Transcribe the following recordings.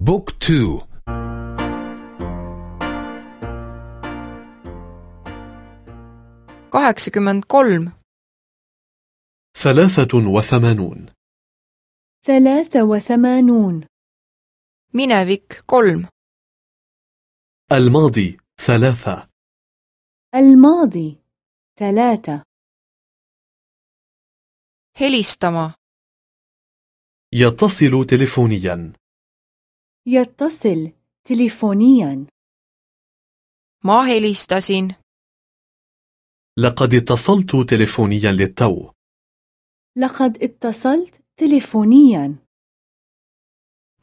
بوك تو. kaheksakümmend kolm. ثلاثة وثمانون. ثلاثة وثمانون. minevik kolm. الماضي ثلاثة. الماضي ثلاثة. helistama. يتصل تلفونيا يتصل تليفونيا. ma helistasin لقد اتصلت تلفونيا للتو. لقد اتصلت تليفونيا.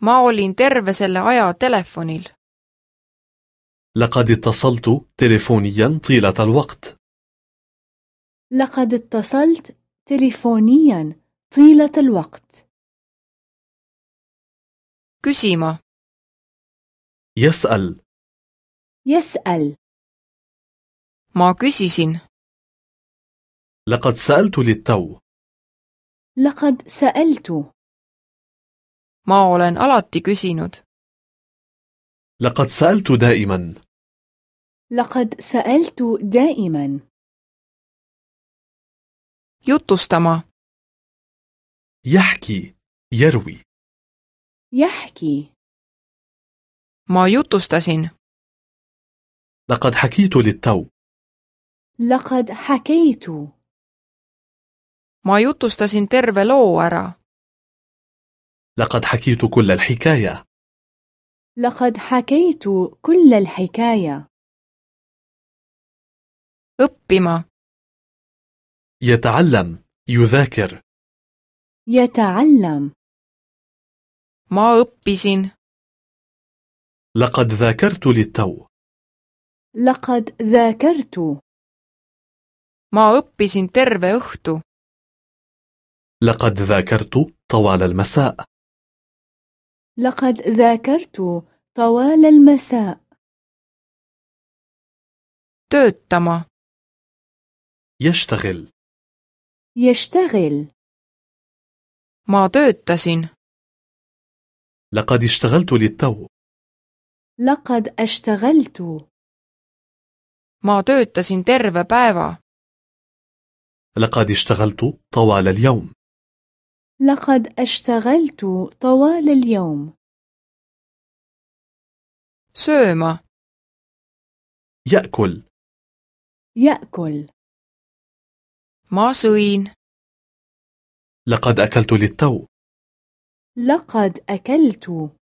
ma olin terve selle aja telefonil. لقد اتصلت تلفونيا طيلة الوقت. لقد اتصلت تليفونيا طيلة الوقت. küsima يسأل. يسأل. Ma küsisin. لقد سألت للتو. لقد سألت. Ma olen alati küsinud. لقد سألت دائما. لقد سألت دائما. Jutustama. يحكي يروي. يحكي. Ma jutustasin. لقد حكيت للتو. لقد حكيت. Ma jutustasin terve loo ära. لقد حكيت كل الحكاية. لقد حكيت كل الحكاية. Õppima. يتعلم يذاكر. يتعلم. Ma õppisin. لقد ذاكرت للتو. لقد ذاكرت. Ma õppisin terve õhtu. لقد ذاكرت طوال المساء. لقد ذاكرت طوال المساء. Töötama. يشتغل. يشتغل. Ma töötasin. لقد اشتغلت للتو. لقد أشتغلت. Ma töötasin terve päeva. لقد اشتغلت طوال اليوم. لقد أشتغلت طوال اليوم. Sööma. يأكل. يأكل. Ma sõin. لقد أكلت للتو. لقد أكلت.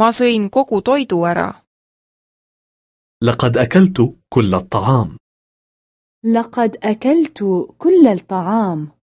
Ma sõin kogu toidu ära. لقد أكلت كل الطعام. لقد أكلت كل الطعام.